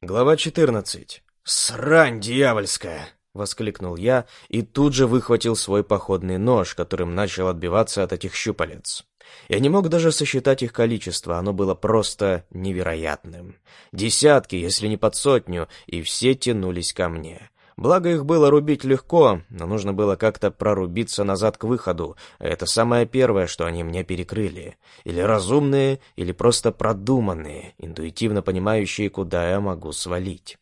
Глава 14. «Срань дьявольская!» — воскликнул я и тут же выхватил свой походный нож, которым начал отбиваться от этих щупалец. Я не мог даже сосчитать их количество, оно было просто невероятным. Десятки, если не под сотню, и все тянулись ко мне. Благо их было рубить легко, но нужно было как-то прорубиться назад к выходу. Это самое первое, что они мне перекрыли. Или разумные, или просто продуманные, интуитивно понимающие, куда я могу свалить.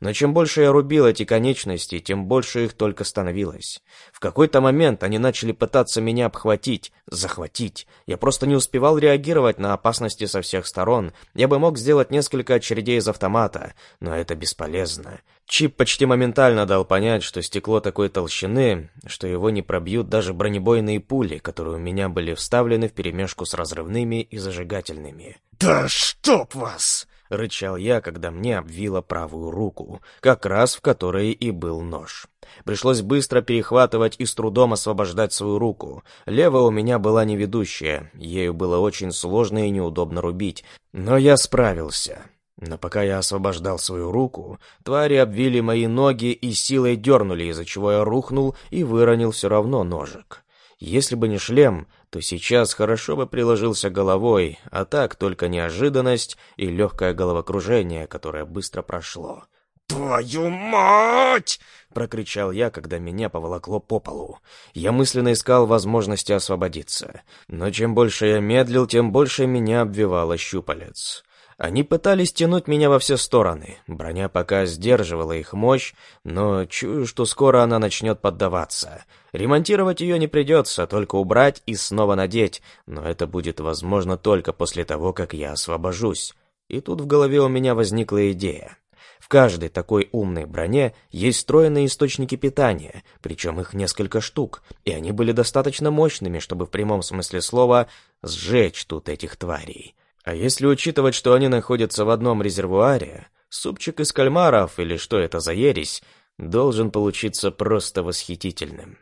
Но чем больше я рубил эти конечности, тем больше их только становилось. В какой-то момент они начали пытаться меня обхватить, захватить. Я просто не успевал реагировать на опасности со всех сторон. Я бы мог сделать несколько очередей из автомата, но это бесполезно. Чип почти моментально дал понять, что стекло такой толщины, что его не пробьют даже бронебойные пули, которые у меня были вставлены вперемешку с разрывными и зажигательными. «Да чтоб вас!» — рычал я, когда мне обвило правую руку, как раз в которой и был нож. Пришлось быстро перехватывать и с трудом освобождать свою руку. Левая у меня была неведущая, ею было очень сложно и неудобно рубить, но я справился. Но пока я освобождал свою руку, твари обвили мои ноги и силой дернули, из-за чего я рухнул и выронил все равно ножик. Если бы не шлем, то сейчас хорошо бы приложился головой, а так только неожиданность и легкое головокружение, которое быстро прошло. «Твою мать!» — прокричал я, когда меня поволокло по полу. Я мысленно искал возможности освободиться. Но чем больше я медлил, тем больше меня обвивало щупалец. Они пытались тянуть меня во все стороны. Броня пока сдерживала их мощь, но чую, что скоро она начнет поддаваться. Ремонтировать ее не придется, только убрать и снова надеть, но это будет возможно только после того, как я освобожусь. И тут в голове у меня возникла идея. В каждой такой умной броне есть встроенные источники питания, причем их несколько штук, и они были достаточно мощными, чтобы в прямом смысле слова сжечь тут этих тварей. А если учитывать, что они находятся в одном резервуаре, супчик из кальмаров, или что это за ересь, должен получиться просто восхитительным.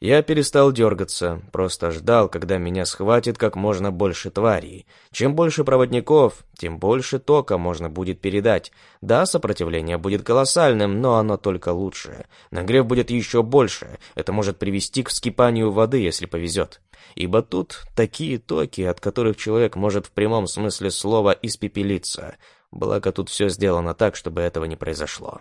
Я перестал дергаться, просто ждал, когда меня схватит как можно больше тварей. Чем больше проводников, тем больше тока можно будет передать. Да, сопротивление будет колоссальным, но оно только лучше. Нагрев будет еще больше, это может привести к вскипанию воды, если повезет. Ибо тут такие токи, от которых человек может в прямом смысле слова испепелиться. Благо тут все сделано так, чтобы этого не произошло.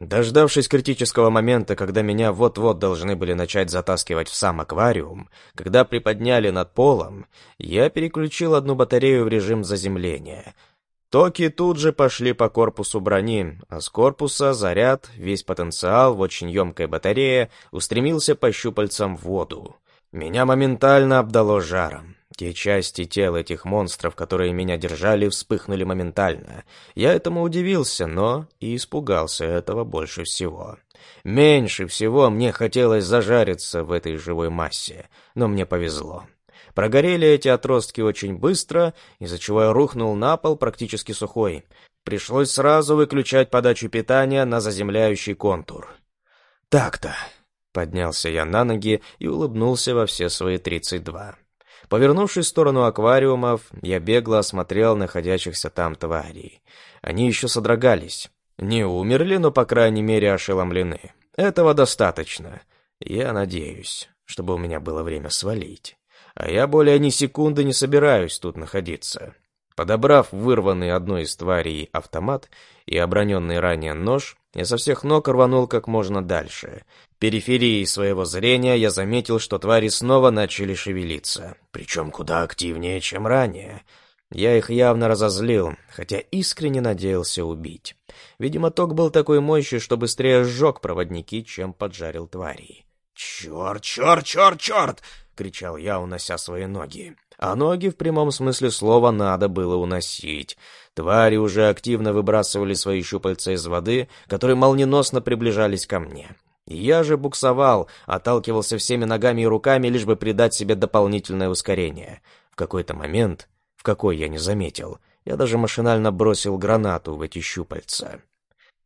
Дождавшись критического момента, когда меня вот-вот должны были начать затаскивать в сам аквариум, когда приподняли над полом, я переключил одну батарею в режим заземления. Токи тут же пошли по корпусу брони, а с корпуса заряд, весь потенциал в очень емкой батарее, устремился по щупальцам в воду. Меня моментально обдало жаром. Те части тел этих монстров, которые меня держали, вспыхнули моментально. Я этому удивился, но и испугался этого больше всего. Меньше всего мне хотелось зажариться в этой живой массе, но мне повезло. Прогорели эти отростки очень быстро, из-за чего я рухнул на пол практически сухой. Пришлось сразу выключать подачу питания на заземляющий контур. Так-то. Поднялся я на ноги и улыбнулся во все свои тридцать два. Повернувшись в сторону аквариумов, я бегло осмотрел находящихся там тварей. Они еще содрогались. Не умерли, но, по крайней мере, ошеломлены. Этого достаточно. Я надеюсь, чтобы у меня было время свалить. А я более ни секунды не собираюсь тут находиться. Подобрав вырванный одной из тварей автомат и оброненный ранее нож, я со всех ног рванул как можно дальше. Периферией своего зрения я заметил, что твари снова начали шевелиться, причем куда активнее, чем ранее. Я их явно разозлил, хотя искренне надеялся убить. Видимо, ток был такой мощи, что быстрее сжег проводники, чем поджарил тварей. «Черт, черт, черт, черт!» — кричал я, унося свои ноги а ноги в прямом смысле слова надо было уносить. Твари уже активно выбрасывали свои щупальца из воды, которые молниеносно приближались ко мне. Я же буксовал, отталкивался всеми ногами и руками, лишь бы придать себе дополнительное ускорение. В какой-то момент, в какой я не заметил, я даже машинально бросил гранату в эти щупальца.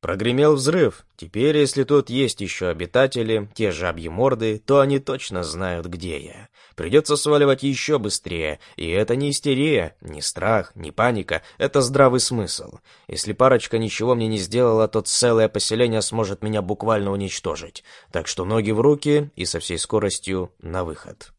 Прогремел взрыв. Теперь, если тут есть еще обитатели, те жабьи морды, то они точно знают, где я. Придется сваливать еще быстрее, и это не истерия, не страх, не паника, это здравый смысл. Если парочка ничего мне не сделала, то целое поселение сможет меня буквально уничтожить. Так что ноги в руки и со всей скоростью на выход.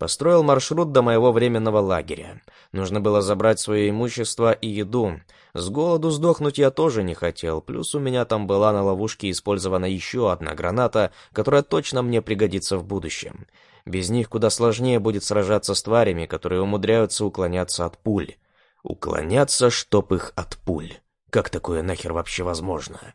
Построил маршрут до моего временного лагеря. Нужно было забрать свое имущество и еду. С голоду сдохнуть я тоже не хотел, плюс у меня там была на ловушке использована еще одна граната, которая точно мне пригодится в будущем. Без них куда сложнее будет сражаться с тварями, которые умудряются уклоняться от пуль. Уклоняться, чтоб их от пуль. Как такое нахер вообще возможно?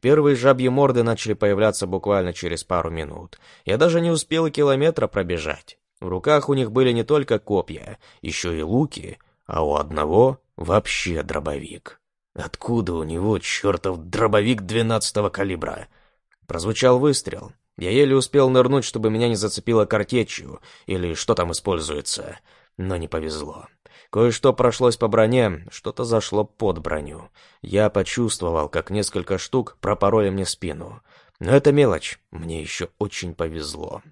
Первые жабьи морды начали появляться буквально через пару минут. Я даже не успел и километра пробежать. В руках у них были не только копья, еще и луки, а у одного вообще дробовик. Откуда у него чертов дробовик двенадцатого калибра? Прозвучал выстрел. Я еле успел нырнуть, чтобы меня не зацепило картечью, или что там используется, но не повезло. Кое-что прошлось по броне, что-то зашло под броню. Я почувствовал, как несколько штук пропороли мне спину. Но это мелочь, мне еще очень повезло.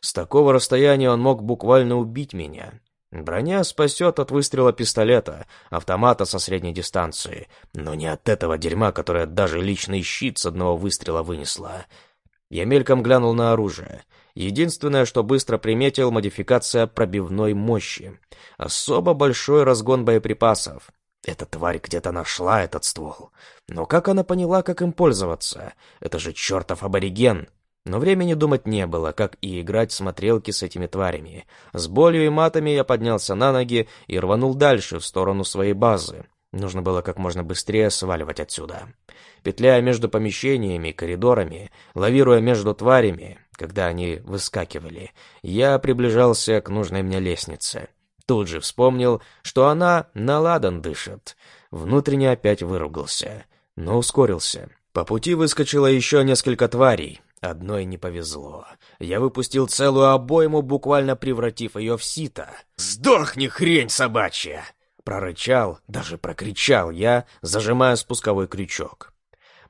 С такого расстояния он мог буквально убить меня. Броня спасет от выстрела пистолета, автомата со средней дистанции, но не от этого дерьма, которое даже личный щит с одного выстрела вынесла. Я мельком глянул на оружие. Единственное, что быстро приметил, модификация пробивной мощи. Особо большой разгон боеприпасов. Эта тварь где-то нашла этот ствол. Но как она поняла, как им пользоваться? Это же чертов абориген. Но времени думать не было, как и играть в смотрелки с этими тварями. С болью и матами я поднялся на ноги и рванул дальше, в сторону своей базы. Нужно было как можно быстрее сваливать отсюда. Петляя между помещениями, коридорами, лавируя между тварями, когда они выскакивали, я приближался к нужной мне лестнице. Тут же вспомнил, что она на ладан дышит. Внутренне опять выругался, но ускорился. По пути выскочило еще несколько тварей, Одной не повезло. Я выпустил целую обойму, буквально превратив ее в сито. «Сдохни, хрень собачья!» Прорычал, даже прокричал я, зажимая спусковой крючок.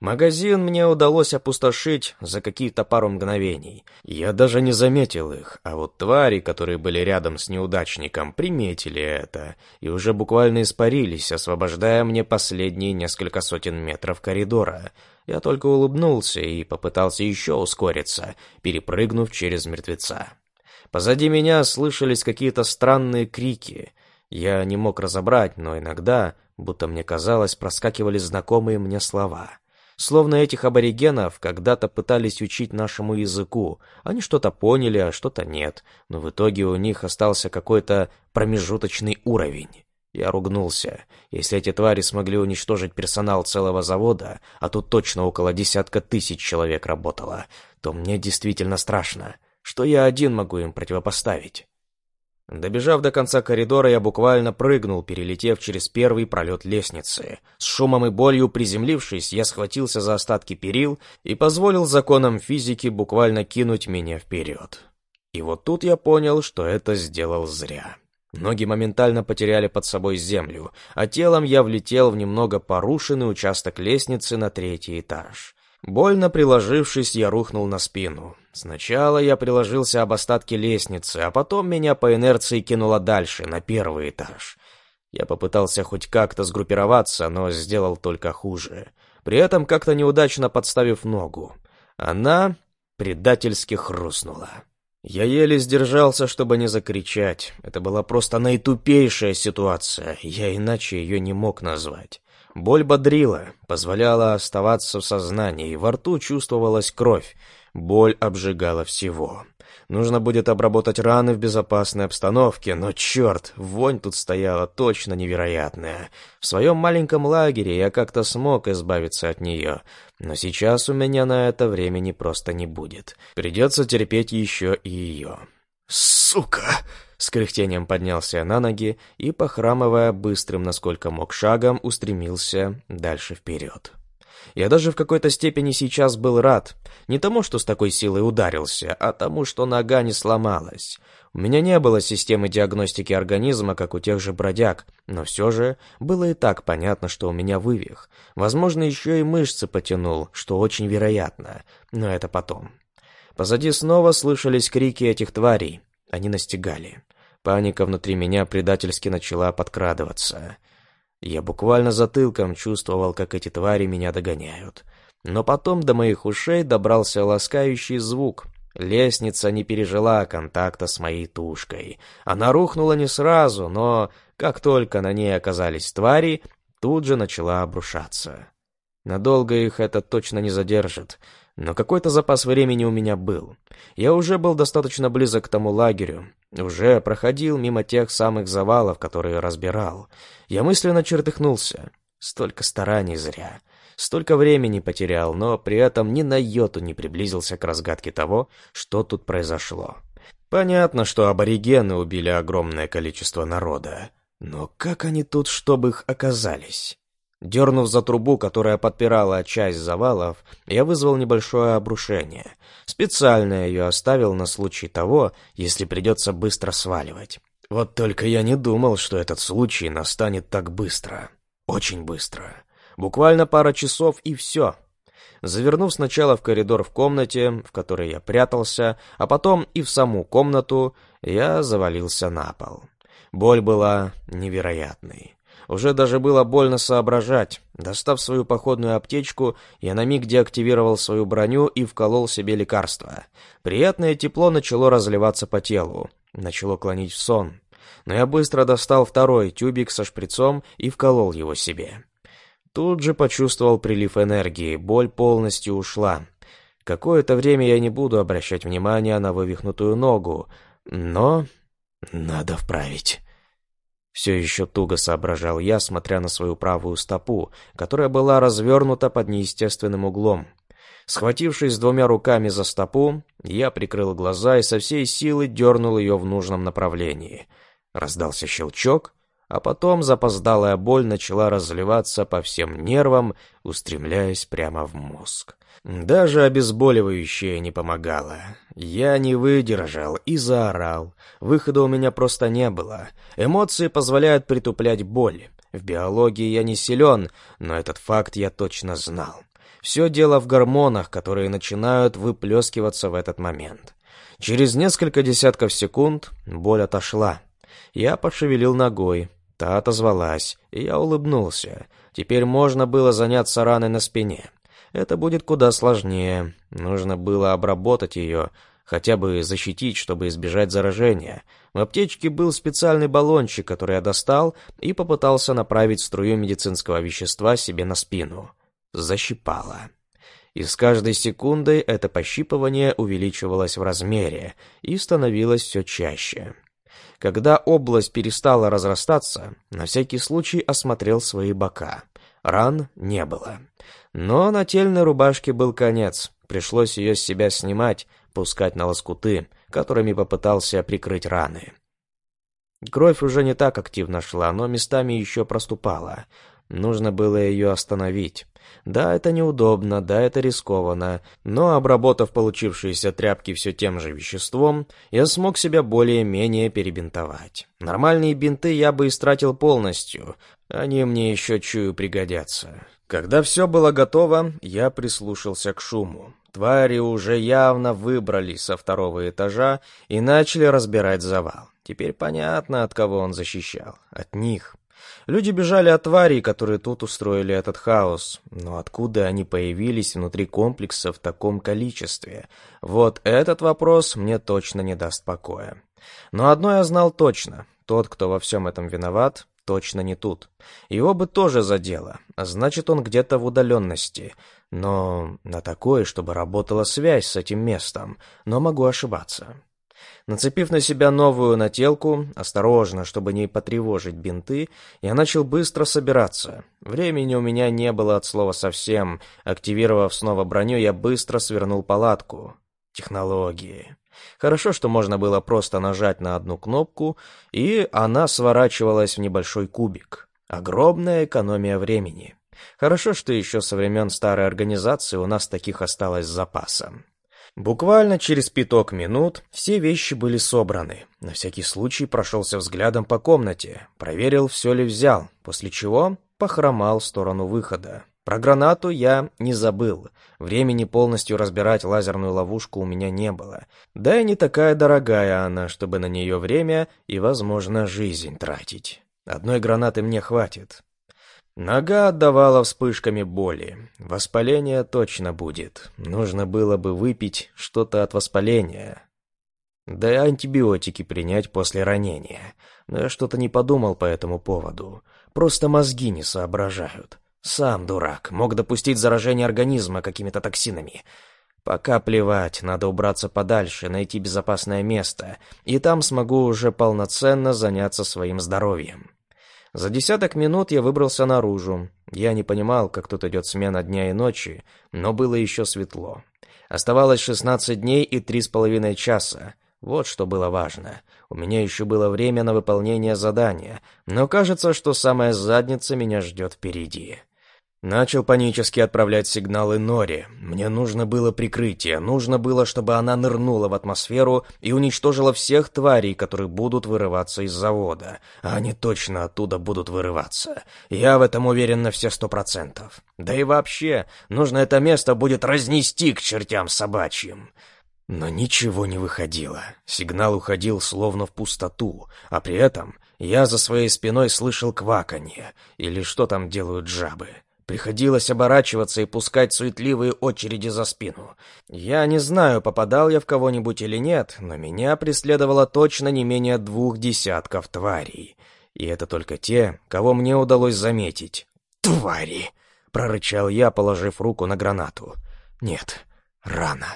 Магазин мне удалось опустошить за какие-то пару мгновений. Я даже не заметил их, а вот твари, которые были рядом с неудачником, приметили это и уже буквально испарились, освобождая мне последние несколько сотен метров коридора. Я только улыбнулся и попытался еще ускориться, перепрыгнув через мертвеца. Позади меня слышались какие-то странные крики. Я не мог разобрать, но иногда, будто мне казалось, проскакивали знакомые мне слова — Словно этих аборигенов когда-то пытались учить нашему языку. Они что-то поняли, а что-то нет. Но в итоге у них остался какой-то промежуточный уровень. Я ругнулся. Если эти твари смогли уничтожить персонал целого завода, а тут точно около десятка тысяч человек работало, то мне действительно страшно. Что я один могу им противопоставить? Добежав до конца коридора, я буквально прыгнул, перелетев через первый пролет лестницы. С шумом и болью приземлившись, я схватился за остатки перил и позволил законам физики буквально кинуть меня вперед. И вот тут я понял, что это сделал зря. Ноги моментально потеряли под собой землю, а телом я влетел в немного порушенный участок лестницы на третий этаж. Больно приложившись, я рухнул на спину. Сначала я приложился об остатки лестницы, а потом меня по инерции кинуло дальше, на первый этаж. Я попытался хоть как-то сгруппироваться, но сделал только хуже. При этом как-то неудачно подставив ногу. Она предательски хрустнула. Я еле сдержался, чтобы не закричать. Это была просто наитупейшая ситуация, я иначе ее не мог назвать. Боль бодрила, позволяла оставаться в сознании, во рту чувствовалась кровь. Боль обжигала всего. Нужно будет обработать раны в безопасной обстановке, но черт, вонь тут стояла точно невероятная. В своем маленьком лагере я как-то смог избавиться от нее, но сейчас у меня на это времени просто не будет. Придется терпеть еще и ее. «Сука!» С кряхтением поднялся на ноги и, похрамывая быстрым, насколько мог, шагом, устремился дальше вперед. Я даже в какой-то степени сейчас был рад. Не тому, что с такой силой ударился, а тому, что нога не сломалась. У меня не было системы диагностики организма, как у тех же бродяг, но все же было и так понятно, что у меня вывих. Возможно, еще и мышцы потянул, что очень вероятно, но это потом. Позади снова слышались крики этих тварей. Они настигали. Паника внутри меня предательски начала подкрадываться. Я буквально затылком чувствовал, как эти твари меня догоняют. Но потом до моих ушей добрался ласкающий звук. Лестница не пережила контакта с моей тушкой. Она рухнула не сразу, но как только на ней оказались твари, тут же начала обрушаться. Надолго их это точно не задержит, но какой-то запас времени у меня был. Я уже был достаточно близок к тому лагерю, уже проходил мимо тех самых завалов, которые разбирал. Я мысленно чертыхнулся. Столько стараний зря. Столько времени потерял, но при этом ни на йоту не приблизился к разгадке того, что тут произошло. Понятно, что аборигены убили огромное количество народа. Но как они тут, чтобы их оказались? Дернув за трубу, которая подпирала часть завалов, я вызвал небольшое обрушение. Специально ее оставил на случай того, если придется быстро сваливать. Вот только я не думал, что этот случай настанет так быстро. Очень быстро. Буквально пара часов и все. Завернув сначала в коридор в комнате, в которой я прятался, а потом и в саму комнату, я завалился на пол. Боль была невероятной. Уже даже было больно соображать. Достав свою походную аптечку, я на миг деактивировал свою броню и вколол себе лекарство. Приятное тепло начало разливаться по телу. Начало клонить в сон. Но я быстро достал второй тюбик со шприцом и вколол его себе. Тут же почувствовал прилив энергии, боль полностью ушла. Какое-то время я не буду обращать внимания на вывихнутую ногу, но надо вправить. Все еще туго соображал я, смотря на свою правую стопу, которая была развернута под неестественным углом. Схватившись двумя руками за стопу, я прикрыл глаза и со всей силы дернул ее в нужном направлении. Раздался щелчок, а потом запоздалая боль начала разливаться по всем нервам, устремляясь прямо в мозг. Даже обезболивающее не помогало. Я не выдержал и заорал. Выхода у меня просто не было. Эмоции позволяют притуплять боль. В биологии я не силен, но этот факт я точно знал. Все дело в гормонах, которые начинают выплескиваться в этот момент. Через несколько десятков секунд боль отошла. Я пошевелил ногой. Та отозвалась, и я улыбнулся. Теперь можно было заняться раной на спине. Это будет куда сложнее. Нужно было обработать ее, хотя бы защитить, чтобы избежать заражения. В аптечке был специальный баллончик, который я достал и попытался направить струю медицинского вещества себе на спину. Защипало. И с каждой секундой это пощипывание увеличивалось в размере и становилось все чаще. Когда область перестала разрастаться, на всякий случай осмотрел свои бока. Ран не было. Но на тельной рубашке был конец. Пришлось ее с себя снимать, пускать на лоскуты, которыми попытался прикрыть раны. Кровь уже не так активно шла, но местами еще проступала. Нужно было ее остановить. Да, это неудобно, да, это рискованно, но, обработав получившиеся тряпки все тем же веществом, я смог себя более-менее перебинтовать. Нормальные бинты я бы истратил полностью, они мне еще чую пригодятся. Когда все было готово, я прислушался к шуму. Твари уже явно выбрались со второго этажа и начали разбирать завал. Теперь понятно, от кого он защищал. От них. Люди бежали от тварей, которые тут устроили этот хаос. Но откуда они появились внутри комплекса в таком количестве? Вот этот вопрос мне точно не даст покоя. Но одно я знал точно. Тот, кто во всем этом виноват, точно не тут. Его бы тоже задело, значит, он где-то в удаленности. Но на такое, чтобы работала связь с этим местом. Но могу ошибаться. Нацепив на себя новую нателку, осторожно, чтобы не потревожить бинты, я начал быстро собираться. Времени у меня не было от слова совсем. Активировав снова броню, я быстро свернул палатку. Технологии. Хорошо, что можно было просто нажать на одну кнопку, и она сворачивалась в небольшой кубик. Огромная экономия времени. Хорошо, что еще со времен старой организации у нас таких осталось запасом. Буквально через пяток минут все вещи были собраны. На всякий случай прошелся взглядом по комнате, проверил, все ли взял, после чего похромал в сторону выхода. Про гранату я не забыл. Времени полностью разбирать лазерную ловушку у меня не было. Да и не такая дорогая она, чтобы на нее время и, возможно, жизнь тратить. Одной гранаты мне хватит. Нога отдавала вспышками боли. Воспаление точно будет. Нужно было бы выпить что-то от воспаления. Да и антибиотики принять после ранения. Но я что-то не подумал по этому поводу. Просто мозги не соображают. Сам дурак, мог допустить заражение организма какими-то токсинами. Пока плевать, надо убраться подальше, найти безопасное место, и там смогу уже полноценно заняться своим здоровьем. За десяток минут я выбрался наружу. Я не понимал, как тут идет смена дня и ночи, но было еще светло. Оставалось 16 дней и три с половиной часа. Вот что было важно. У меня еще было время на выполнение задания, но кажется, что самая задница меня ждет впереди. Начал панически отправлять сигналы Нори. Мне нужно было прикрытие, нужно было, чтобы она нырнула в атмосферу и уничтожила всех тварей, которые будут вырываться из завода. А они точно оттуда будут вырываться. Я в этом уверен на все сто процентов. Да и вообще, нужно это место будет разнести к чертям собачьим. Но ничего не выходило. Сигнал уходил словно в пустоту, а при этом я за своей спиной слышал кваканье, или что там делают жабы. Приходилось оборачиваться и пускать суетливые очереди за спину. Я не знаю, попадал я в кого-нибудь или нет, но меня преследовало точно не менее двух десятков тварей. И это только те, кого мне удалось заметить. «Твари!» — прорычал я, положив руку на гранату. «Нет, рано».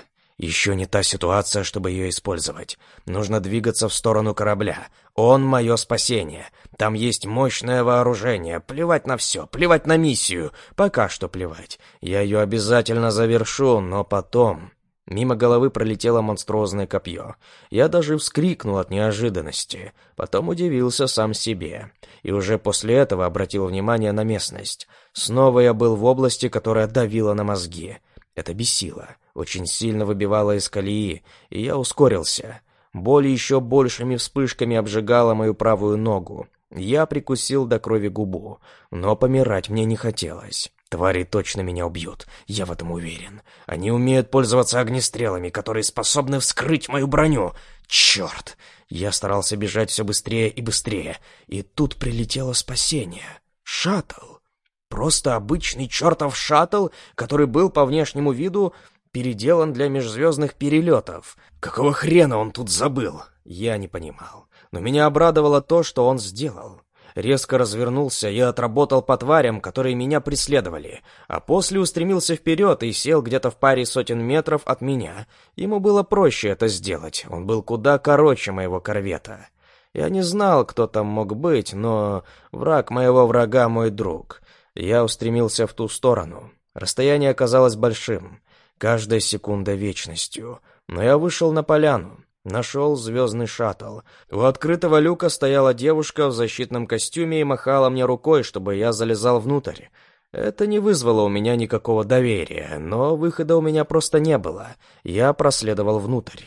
Еще не та ситуация, чтобы ее использовать. Нужно двигаться в сторону корабля. Он — мое спасение. Там есть мощное вооружение. Плевать на все, плевать на миссию. Пока что плевать. Я ее обязательно завершу, но потом... Мимо головы пролетело монструозное копье. Я даже вскрикнул от неожиданности. Потом удивился сам себе. И уже после этого обратил внимание на местность. Снова я был в области, которая давила на мозги. Это бесило очень сильно выбивало из колеи, и я ускорился. Боль еще большими вспышками обжигала мою правую ногу. Я прикусил до крови губу, но помирать мне не хотелось. Твари точно меня убьют, я в этом уверен. Они умеют пользоваться огнестрелами, которые способны вскрыть мою броню. Черт! Я старался бежать все быстрее и быстрее, и тут прилетело спасение. Шаттл. Просто обычный чертов шаттл, который был по внешнему виду переделан для межзвездных перелетов. Какого хрена он тут забыл? Я не понимал. Но меня обрадовало то, что он сделал. Резко развернулся и отработал по тварям, которые меня преследовали, а после устремился вперед и сел где-то в паре сотен метров от меня. Ему было проще это сделать, он был куда короче моего корвета. Я не знал, кто там мог быть, но враг моего врага мой друг. Я устремился в ту сторону. Расстояние оказалось большим. Каждая секунда вечностью. Но я вышел на поляну. Нашел звездный шаттл. У открытого люка стояла девушка в защитном костюме и махала мне рукой, чтобы я залезал внутрь. Это не вызвало у меня никакого доверия, но выхода у меня просто не было. Я проследовал внутрь.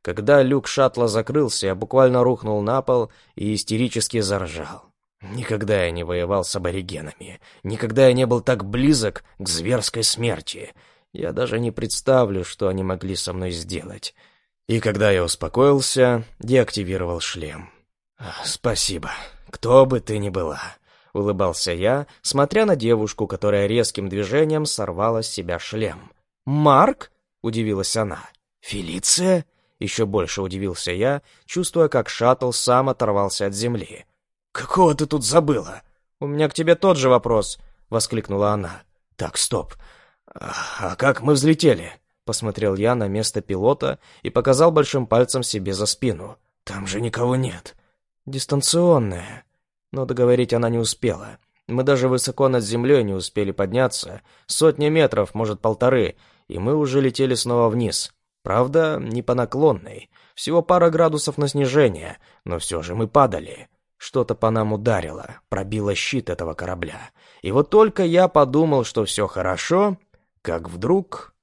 Когда люк шаттла закрылся, я буквально рухнул на пол и истерически заржал. Никогда я не воевал с аборигенами. Никогда я не был так близок к зверской смерти. Я даже не представлю, что они могли со мной сделать. И когда я успокоился, деактивировал шлем. «Спасибо, кто бы ты ни была», — улыбался я, смотря на девушку, которая резким движением сорвала с себя шлем. «Марк?» — удивилась она. «Фелиция?» — еще больше удивился я, чувствуя, как шаттл сам оторвался от земли. «Какого ты тут забыла?» «У меня к тебе тот же вопрос», — воскликнула она. «Так, стоп. «А как мы взлетели?» Посмотрел я на место пилота и показал большим пальцем себе за спину. «Там же никого нет». «Дистанционная». Но договорить она не успела. Мы даже высоко над землей не успели подняться. Сотни метров, может, полторы, и мы уже летели снова вниз. Правда, не по наклонной. Всего пара градусов на снижение, но все же мы падали. Что-то по нам ударило, пробило щит этого корабля. И вот только я подумал, что все хорошо, как вдруг